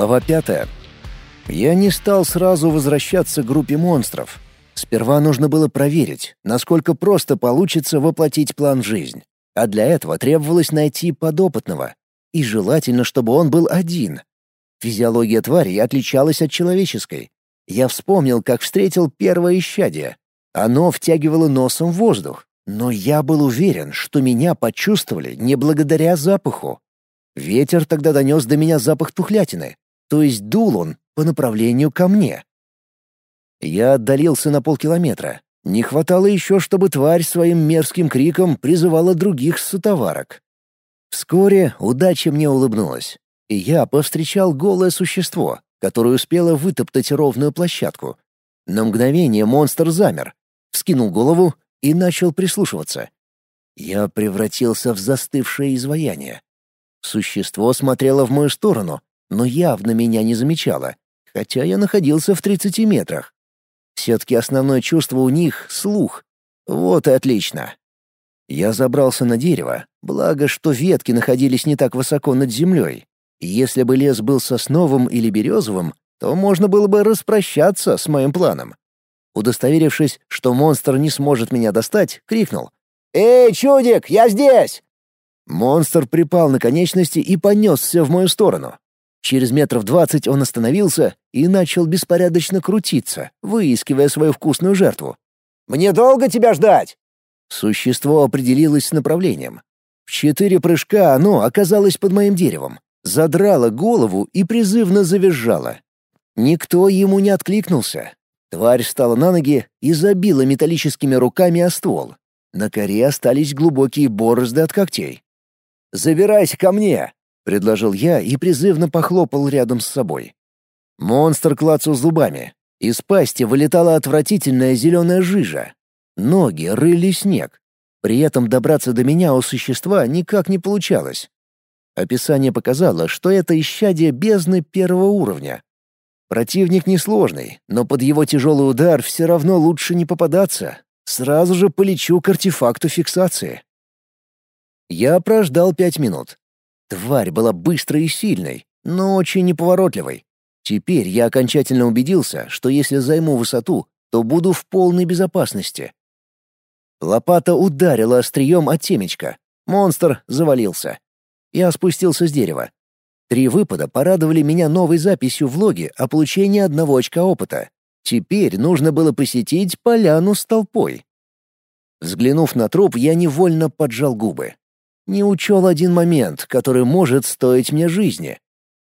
Глава пятая. Я не стал сразу возвращаться к группе монстров. Сперва нужно было проверить, насколько просто получится воплотить план в жизнь. А для этого требовалось найти подопытного. И желательно, чтобы он был один. Физиология твари отличалась от человеческой. Я вспомнил, как встретил первое исчадие. Оно втягивало носом воздух, но я был уверен, что меня почувствовали не благодаря запаху. Ветер тогда донес до меня запах тухлятины, то есть дул он по направлению ко мне. Я отдалился на полкилометра. Не хватало еще, чтобы тварь своим мерзким криком призывала других сутоварок. Вскоре удача мне улыбнулась, и я повстречал голое существо, которое успело вытоптать ровную площадку. На мгновение монстр замер, вскинул голову и начал прислушиваться. Я превратился в застывшее изваяние. Существо смотрело в мою сторону, но явно меня не замечало, хотя я находился в 30 метрах. Все-таки основное чувство у них — слух. Вот и отлично. Я забрался на дерево, благо, что ветки находились не так высоко над землей. Если бы лес был сосновым или березовым, то можно было бы распрощаться с моим планом. Удостоверившись, что монстр не сможет меня достать, крикнул. «Эй, чудик, я здесь!» Монстр припал на конечности и понесся в мою сторону. Через метров двадцать он остановился и начал беспорядочно крутиться, выискивая свою вкусную жертву. «Мне долго тебя ждать?» Существо определилось с направлением. В четыре прыжка оно оказалось под моим деревом, задрало голову и призывно завизжало. Никто ему не откликнулся. Тварь встала на ноги и забила металлическими руками о ствол. На коре остались глубокие борозды от когтей. «Забирайся ко мне!» — предложил я и призывно похлопал рядом с собой. Монстр клацал зубами. Из пасти вылетала отвратительная зеленая жижа. Ноги рыли снег. При этом добраться до меня у существа никак не получалось. Описание показало, что это исчадие бездны первого уровня. Противник несложный, но под его тяжелый удар все равно лучше не попадаться. Сразу же полечу к артефакту фиксации. Я прождал пять минут. Тварь была быстрой и сильной, но очень неповоротливой. Теперь я окончательно убедился, что если займу высоту, то буду в полной безопасности. Лопата ударила острием от темечка. Монстр завалился. Я спустился с дерева. Три выпада порадовали меня новой записью в логе о получении одного очка опыта. Теперь нужно было посетить поляну с толпой. Взглянув на труп, я невольно поджал губы не учел один момент, который может стоить мне жизни.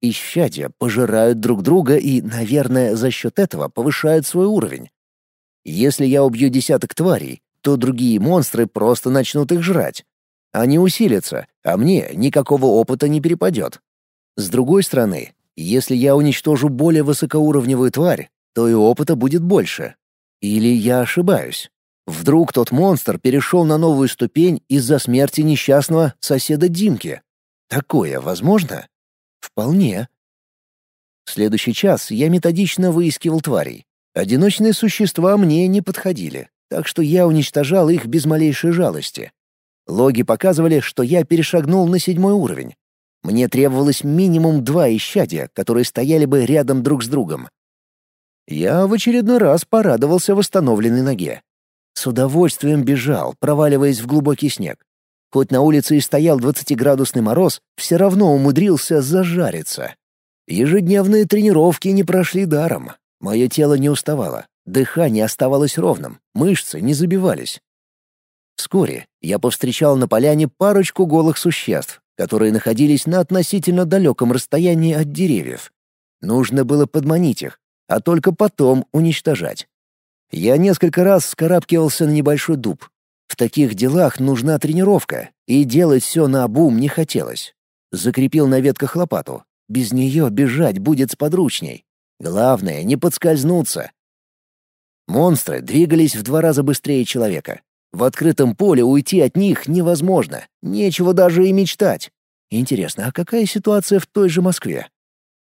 Исчадия пожирают друг друга и, наверное, за счет этого повышают свой уровень. Если я убью десяток тварей, то другие монстры просто начнут их жрать. Они усилятся, а мне никакого опыта не перепадет. С другой стороны, если я уничтожу более высокоуровневую тварь, то и опыта будет больше. Или я ошибаюсь? Вдруг тот монстр перешел на новую ступень из-за смерти несчастного соседа Димки. Такое возможно? Вполне. В следующий час я методично выискивал тварей. Одиночные существа мне не подходили, так что я уничтожал их без малейшей жалости. Логи показывали, что я перешагнул на седьмой уровень. Мне требовалось минимум два исчадия, которые стояли бы рядом друг с другом. Я в очередной раз порадовался восстановленной ноге. С удовольствием бежал, проваливаясь в глубокий снег. Хоть на улице и стоял двадцатиградусный мороз, все равно умудрился зажариться. Ежедневные тренировки не прошли даром. Мое тело не уставало, дыхание оставалось ровным, мышцы не забивались. Вскоре я повстречал на поляне парочку голых существ, которые находились на относительно далеком расстоянии от деревьев. Нужно было подманить их, а только потом уничтожать. Я несколько раз скарабкивался на небольшой дуб. В таких делах нужна тренировка, и делать все на обум не хотелось. Закрепил на ветках лопату. Без нее бежать будет сподручней. Главное — не подскользнуться. Монстры двигались в два раза быстрее человека. В открытом поле уйти от них невозможно, нечего даже и мечтать. Интересно, а какая ситуация в той же Москве?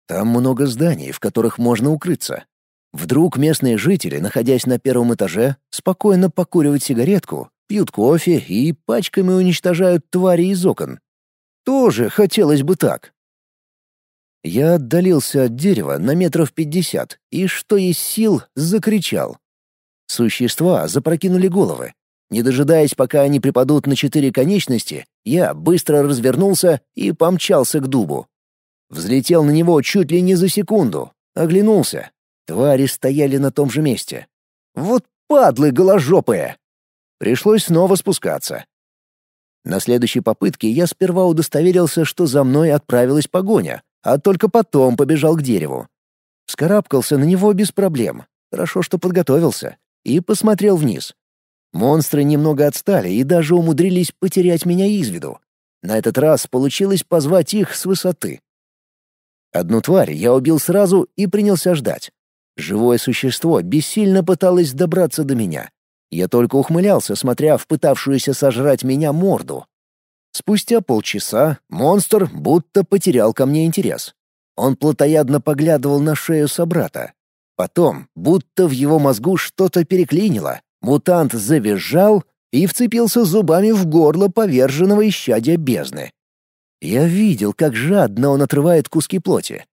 Там много зданий, в которых можно укрыться. Вдруг местные жители, находясь на первом этаже, спокойно покуривают сигаретку, пьют кофе и пачками уничтожают твари из окон. Тоже хотелось бы так. Я отдалился от дерева на метров пятьдесят и, что есть сил, закричал. Существа запрокинули головы. Не дожидаясь, пока они припадут на четыре конечности, я быстро развернулся и помчался к дубу. Взлетел на него чуть ли не за секунду. Оглянулся. Твари стояли на том же месте. Вот падлы голожопые! Пришлось снова спускаться. На следующей попытке я сперва удостоверился, что за мной отправилась погоня, а только потом побежал к дереву. Вскарабкался на него без проблем. Хорошо, что подготовился. И посмотрел вниз. Монстры немного отстали и даже умудрились потерять меня из виду. На этот раз получилось позвать их с высоты. Одну тварь я убил сразу и принялся ждать. Живое существо бессильно пыталось добраться до меня. Я только ухмылялся, смотря в пытавшуюся сожрать меня морду. Спустя полчаса монстр будто потерял ко мне интерес. Он плотоядно поглядывал на шею собрата. Потом, будто в его мозгу что-то переклинило, мутант завизжал и вцепился зубами в горло поверженного исчадия бездны. Я видел, как жадно он отрывает куски плоти.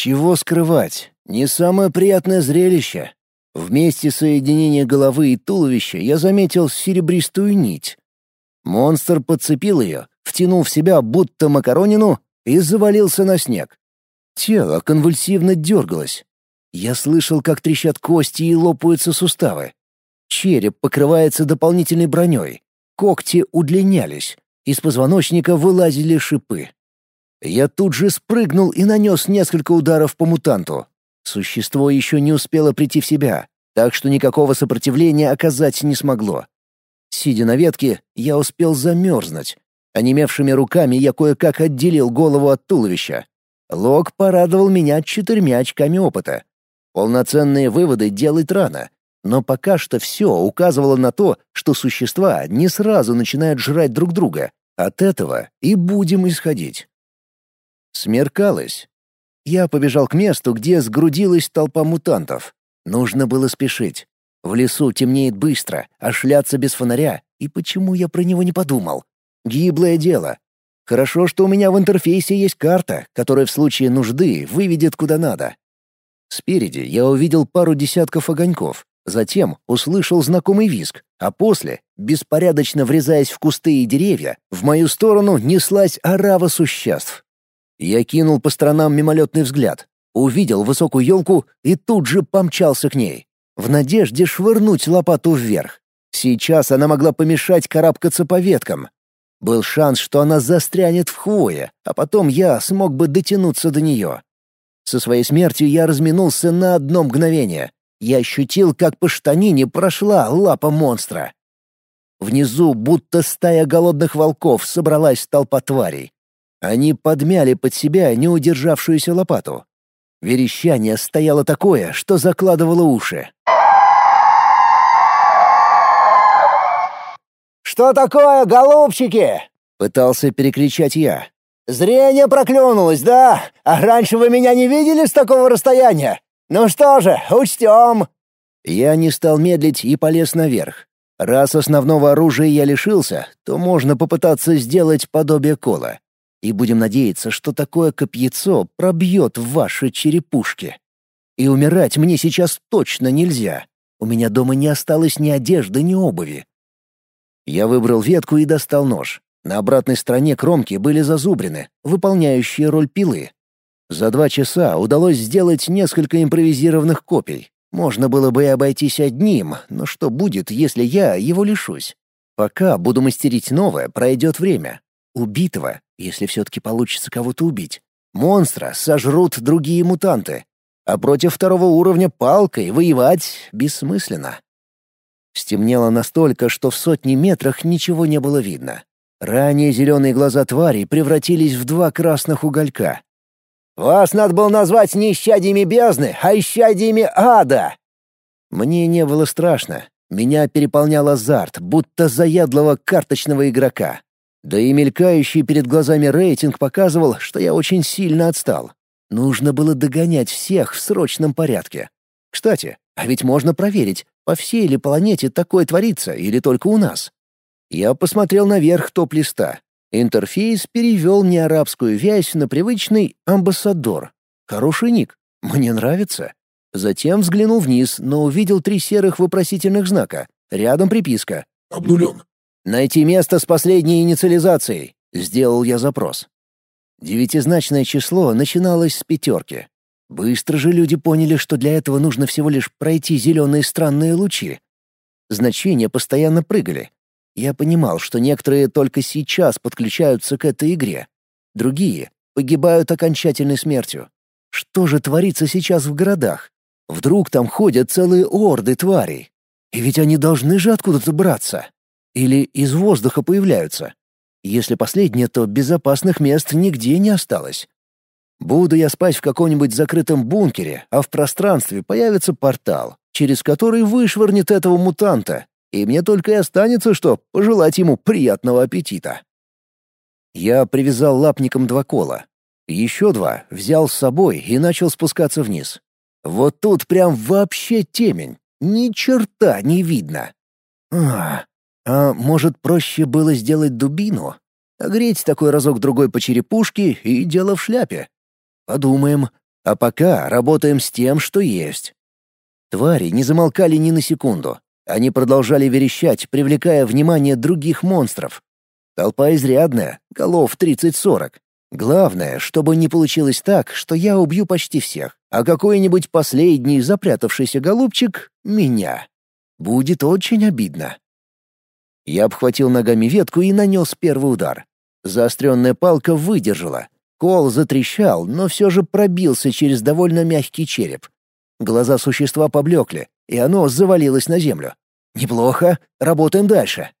Чего скрывать? Не самое приятное зрелище. В месте соединения головы и туловища я заметил серебристую нить. Монстр подцепил ее, втянул в себя будто макаронину и завалился на снег. Тело конвульсивно дергалось. Я слышал, как трещат кости и лопаются суставы. Череп покрывается дополнительной броней. Когти удлинялись. Из позвоночника вылазили шипы. Я тут же спрыгнул и нанес несколько ударов по мутанту. Существо еще не успело прийти в себя, так что никакого сопротивления оказать не смогло. Сидя на ветке, я успел замерзнуть. Онемевшими руками я кое-как отделил голову от туловища. Лог порадовал меня четырьмя очками опыта. Полноценные выводы делать рано, но пока что все указывало на то, что существа не сразу начинают жрать друг друга. От этого и будем исходить. Смеркалось. Я побежал к месту, где сгрудилась толпа мутантов. Нужно было спешить. В лесу темнеет быстро, а шляться без фонаря. И почему я про него не подумал? Гиблое дело. Хорошо, что у меня в интерфейсе есть карта, которая в случае нужды выведет куда надо. Спереди я увидел пару десятков огоньков, Затем услышал знакомый визг, а после, беспорядочно врезаясь в кусты и деревья, в мою сторону неслась орава существ. Я кинул по сторонам мимолетный взгляд, увидел высокую елку и тут же помчался к ней, в надежде швырнуть лопату вверх. Сейчас она могла помешать карабкаться по веткам. Был шанс, что она застрянет в хвое, а потом я смог бы дотянуться до нее. Со своей смертью я разминулся на одно мгновение, я ощутил, как по штанине прошла лапа монстра. Внизу, будто стая голодных волков, собралась толпа тварей. Они подмяли под себя неудержавшуюся лопату. Верещание стояло такое, что закладывало уши. «Что такое, голубчики?» — пытался перекричать я. «Зрение проклюнулось, да? А раньше вы меня не видели с такого расстояния? «Ну что же, учтем!» Я не стал медлить и полез наверх. Раз основного оружия я лишился, то можно попытаться сделать подобие кола. И будем надеяться, что такое копьецо пробьет ваши черепушки. И умирать мне сейчас точно нельзя. У меня дома не осталось ни одежды, ни обуви. Я выбрал ветку и достал нож. На обратной стороне кромки были зазубрены, выполняющие роль пилы. За два часа удалось сделать несколько импровизированных копий. Можно было бы и обойтись одним, но что будет, если я его лишусь? Пока буду мастерить новое, пройдет время. Убитого, если все-таки получится кого-то убить. Монстра сожрут другие мутанты. А против второго уровня палкой воевать бессмысленно. Стемнело настолько, что в сотни метрах ничего не было видно. Ранее зеленые глаза твари превратились в два красных уголька. Вас надо было назвать не исчадиями бездны, а исчадиями ада!» Мне не было страшно. Меня переполнял азарт, будто заядлого карточного игрока. Да и мелькающий перед глазами рейтинг показывал, что я очень сильно отстал. Нужно было догонять всех в срочном порядке. Кстати, а ведь можно проверить, по всей ли планете такое творится или только у нас. Я посмотрел наверх топ-листа. Интерфейс перевел неарабскую вязь на привычный «Амбассадор». Хороший ник. Мне нравится. Затем взглянул вниз, но увидел три серых вопросительных знака. Рядом приписка. «Обнулен». «Найти место с последней инициализацией», — сделал я запрос. Девятизначное число начиналось с пятерки. Быстро же люди поняли, что для этого нужно всего лишь пройти зеленые странные лучи. Значения постоянно прыгали. Я понимал, что некоторые только сейчас подключаются к этой игре. Другие погибают окончательной смертью. Что же творится сейчас в городах? Вдруг там ходят целые орды тварей? И ведь они должны же откуда-то браться. Или из воздуха появляются. Если последнее, то безопасных мест нигде не осталось. Буду я спать в каком-нибудь закрытом бункере, а в пространстве появится портал, через который вышвырнет этого мутанта, и мне только и останется, что пожелать ему приятного аппетита. Я привязал лапником два кола. Еще два взял с собой и начал спускаться вниз. Вот тут прям вообще темень. Ни черта не видно. А, а может, проще было сделать дубину? Огреть такой разок-другой по черепушке и дело в шляпе. Подумаем. А пока работаем с тем, что есть. Твари не замолкали ни на секунду. Они продолжали верещать, привлекая внимание других монстров. Толпа изрядная, голов 30-40. Главное, чтобы не получилось так, что я убью почти всех, а какой-нибудь последний запрятавшийся голубчик — меня. Будет очень обидно. Я обхватил ногами ветку и нанес первый удар. Заостренная палка выдержала. Кол затрещал, но все же пробился через довольно мягкий череп. Глаза существа поблекли, и оно завалилось на землю. Неплохо, работаем дальше.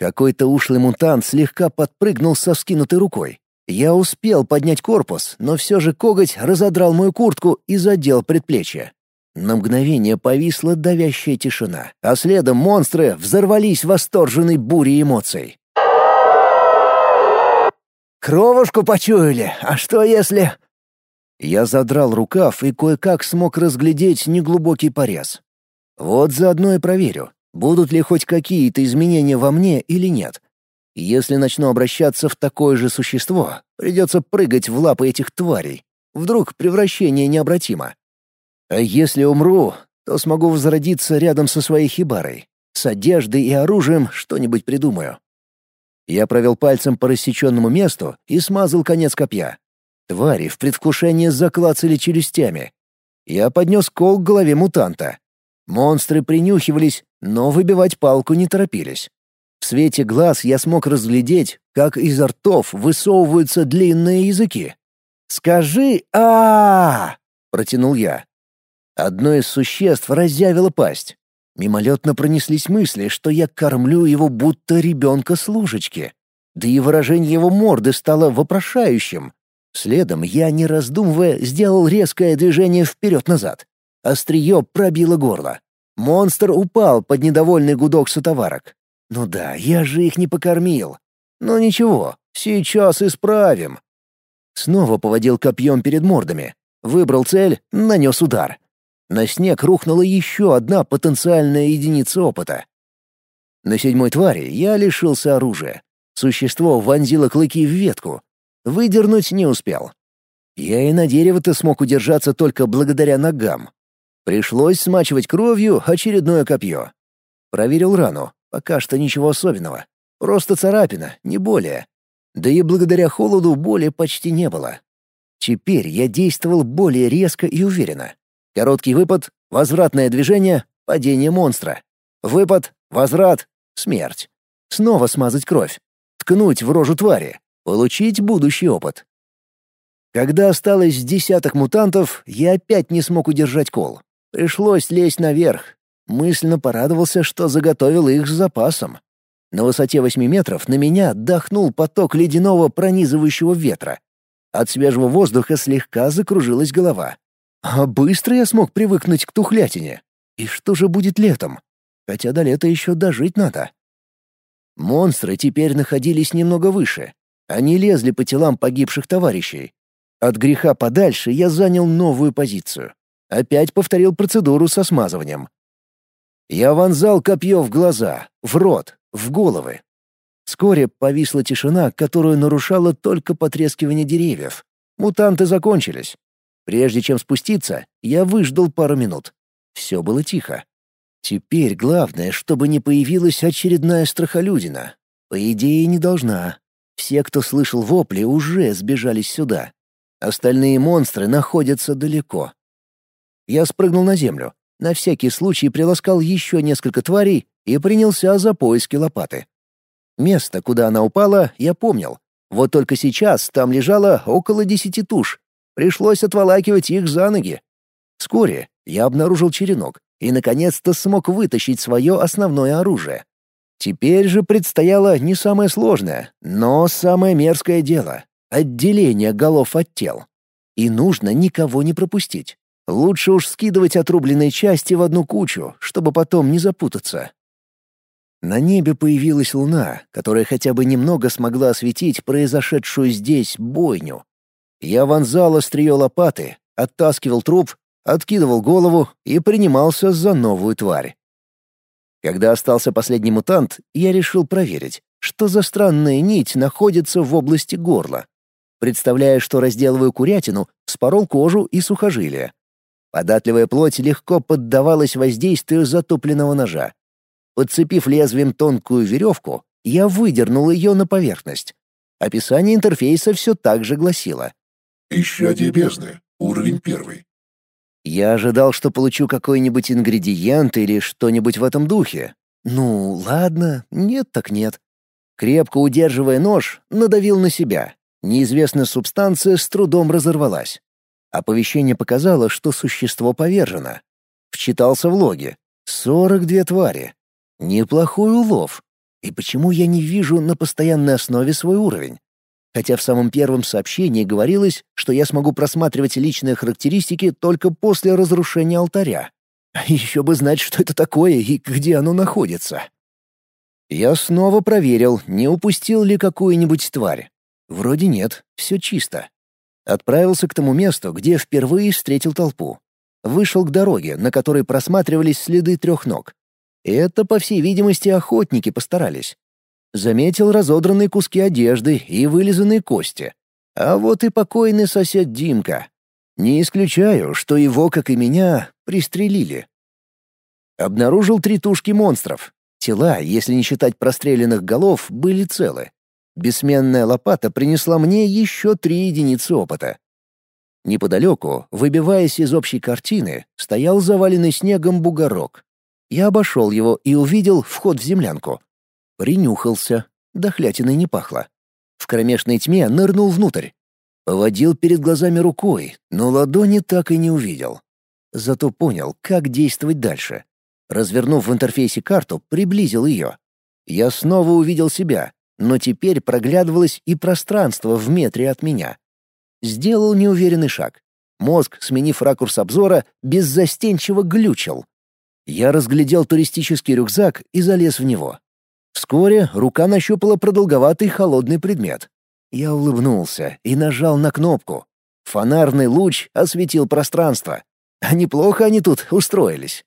Какой-то ушлый мутант слегка подпрыгнул со вскинутой рукой. Я успел поднять корпус, но все же коготь разодрал мою куртку и задел предплечье. На мгновение повисла давящая тишина, а следом монстры взорвались восторженной бурей эмоций. «Кровушку почуяли, а что если...» Я задрал рукав и кое-как смог разглядеть неглубокий порез. Вот заодно и проверю, будут ли хоть какие-то изменения во мне или нет. Если начну обращаться в такое же существо, придется прыгать в лапы этих тварей. Вдруг превращение необратимо. А если умру, то смогу возродиться рядом со своей хибарой. С одеждой и оружием что-нибудь придумаю. Я провел пальцем по рассеченному месту и смазал конец копья. Твари в предвкушении заклацали челюстями. Я поднес кол к голове мутанта. Монстры принюхивались, но выбивать палку не торопились. В свете глаз я смог разглядеть, как из ртов высовываются длинные языки. «Скажи а, -а, -а протянул я. Одно из существ разъявило пасть. Мимолетно пронеслись мысли, что я кормлю его будто ребенка с ложечки. Да и выражение его морды стало вопрошающим. Следом я, не раздумывая, сделал резкое движение вперед-назад. Острие пробило горло. Монстр упал под недовольный гудок сотоварок. Ну да, я же их не покормил. Но ничего, сейчас исправим. Снова поводил копьем перед мордами. Выбрал цель, нанес удар. На снег рухнула еще одна потенциальная единица опыта. На седьмой твари я лишился оружия. Существо вонзило клыки в ветку, Выдернуть не успел. Я и на дерево-то смог удержаться только благодаря ногам. Пришлось смачивать кровью очередное копье. Проверил рану. Пока что ничего особенного. Просто царапина, не более. Да и благодаря холоду боли почти не было. Теперь я действовал более резко и уверенно. Короткий выпад, возвратное движение, падение монстра. Выпад, возврат, смерть. Снова смазать кровь. Ткнуть в рожу твари. Получить будущий опыт. Когда осталось десяток мутантов, я опять не смог удержать кол. Пришлось лезть наверх. Мысленно порадовался, что заготовил их с запасом. На высоте восьми метров на меня отдохнул поток ледяного пронизывающего ветра. От свежего воздуха слегка закружилась голова. А быстро я смог привыкнуть к тухлятине. И что же будет летом? Хотя до лета еще дожить надо. Монстры теперь находились немного выше, они лезли по телам погибших товарищей. От греха подальше я занял новую позицию. Опять повторил процедуру со смазыванием. Я вонзал копье в глаза, в рот, в головы. Вскоре повисла тишина, которую нарушало только потрескивание деревьев. Мутанты закончились. Прежде чем спуститься, я выждал пару минут. Все было тихо. Теперь главное, чтобы не появилась очередная страхолюдина. По идее, не должна. Все, кто слышал вопли, уже сбежались сюда. Остальные монстры находятся далеко. Я спрыгнул на землю, на всякий случай приласкал еще несколько тварей и принялся за поиски лопаты. Место, куда она упала, я помнил. Вот только сейчас там лежало около десяти туш. Пришлось отволакивать их за ноги. Вскоре я обнаружил черенок и, наконец-то, смог вытащить свое основное оружие. Теперь же предстояло не самое сложное, но самое мерзкое дело — отделение голов от тел. И нужно никого не пропустить. Лучше уж скидывать отрубленные части в одну кучу, чтобы потом не запутаться. На небе появилась луна, которая хотя бы немного смогла осветить произошедшую здесь бойню. Я вонзал острие лопаты, оттаскивал труп, откидывал голову и принимался за новую тварь. Когда остался последний мутант, я решил проверить, что за странная нить находится в области горла. Представляя, что разделываю курятину, спорол кожу и сухожилия. Податливая плоть легко поддавалась воздействию затопленного ножа. Подцепив лезвием тонкую веревку, я выдернул ее на поверхность. Описание интерфейса все так же гласило. «Исчадие бездны. Уровень первый. Я ожидал, что получу какой-нибудь ингредиент или что-нибудь в этом духе. Ну, ладно, нет так нет. Крепко удерживая нож, надавил на себя. Неизвестная субстанция с трудом разорвалась. Оповещение показало, что существо повержено. Вчитался в логи. 42 твари. Неплохой улов. И почему я не вижу на постоянной основе свой уровень? Хотя в самом первом сообщении говорилось, что я смогу просматривать личные характеристики только после разрушения алтаря. Еще бы знать, что это такое и где оно находится. Я снова проверил, не упустил ли какую-нибудь тварь. Вроде нет, все чисто. Отправился к тому месту, где впервые встретил толпу. Вышел к дороге, на которой просматривались следы трех ног. Это, по всей видимости, охотники постарались. Заметил разодранные куски одежды и вылизанные кости. А вот и покойный сосед Димка. Не исключаю, что его, как и меня, пристрелили. Обнаружил три тушки монстров. Тела, если не считать простреленных голов, были целы. Бессменная лопата принесла мне еще три единицы опыта. Неподалеку, выбиваясь из общей картины, стоял заваленный снегом бугорок. Я обошел его и увидел вход в землянку. Принюхался. Дохлятиной не пахло. В кромешной тьме нырнул внутрь. Поводил перед глазами рукой, но ладони так и не увидел. Зато понял, как действовать дальше. Развернув в интерфейсе карту, приблизил ее. Я снова увидел себя, но теперь проглядывалось и пространство в метре от меня. Сделал неуверенный шаг. Мозг, сменив ракурс обзора, беззастенчиво глючил. Я разглядел туристический рюкзак и залез в него. Вскоре рука нащупала продолговатый холодный предмет. Я улыбнулся и нажал на кнопку. Фонарный луч осветил пространство. А неплохо они тут устроились.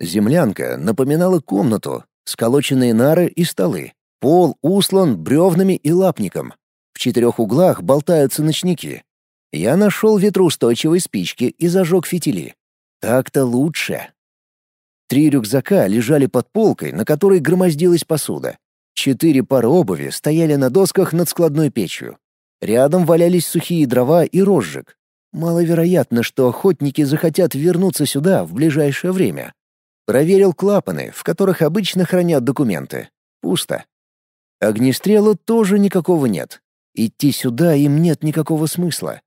Землянка напоминала комнату, сколоченные нары и столы. Пол услан бревнами и лапником. В четырех углах болтаются ночники. Я нашел ветроустойчивые спички и зажег фитили. Так-то лучше. Три рюкзака лежали под полкой, на которой громоздилась посуда. Четыре пары обуви стояли на досках над складной печью. Рядом валялись сухие дрова и розжиг. Маловероятно, что охотники захотят вернуться сюда в ближайшее время. Проверил клапаны, в которых обычно хранят документы. Пусто. Огнестрела тоже никакого нет. Идти сюда им нет никакого смысла.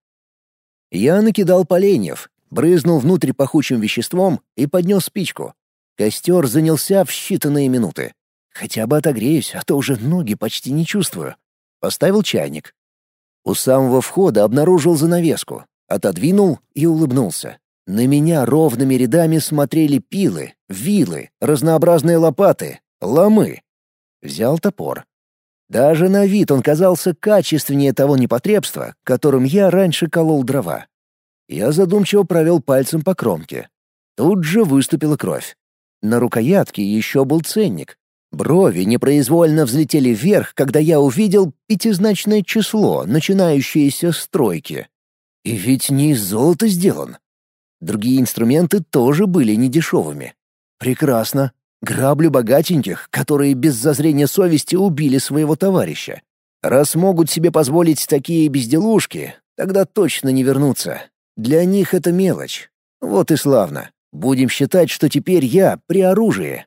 Я накидал поленьев, брызнул внутрь пахучим веществом и поднес спичку. Костер занялся в считанные минуты. Хотя бы отогреюсь, а то уже ноги почти не чувствую. Поставил чайник. У самого входа обнаружил занавеску. Отодвинул и улыбнулся. На меня ровными рядами смотрели пилы, вилы, разнообразные лопаты, ломы. Взял топор. Даже на вид он казался качественнее того непотребства, которым я раньше колол дрова. Я задумчиво провел пальцем по кромке. Тут же выступила кровь. На рукоятке еще был ценник. Брови непроизвольно взлетели вверх, когда я увидел пятизначное число, начинающееся с тройки. И ведь не из золота сделан. Другие инструменты тоже были недешевыми. Прекрасно. Граблю богатеньких, которые без зазрения совести убили своего товарища. Раз могут себе позволить такие безделушки, тогда точно не вернутся. Для них это мелочь. Вот и славно. Будем считать, что теперь я при оружии.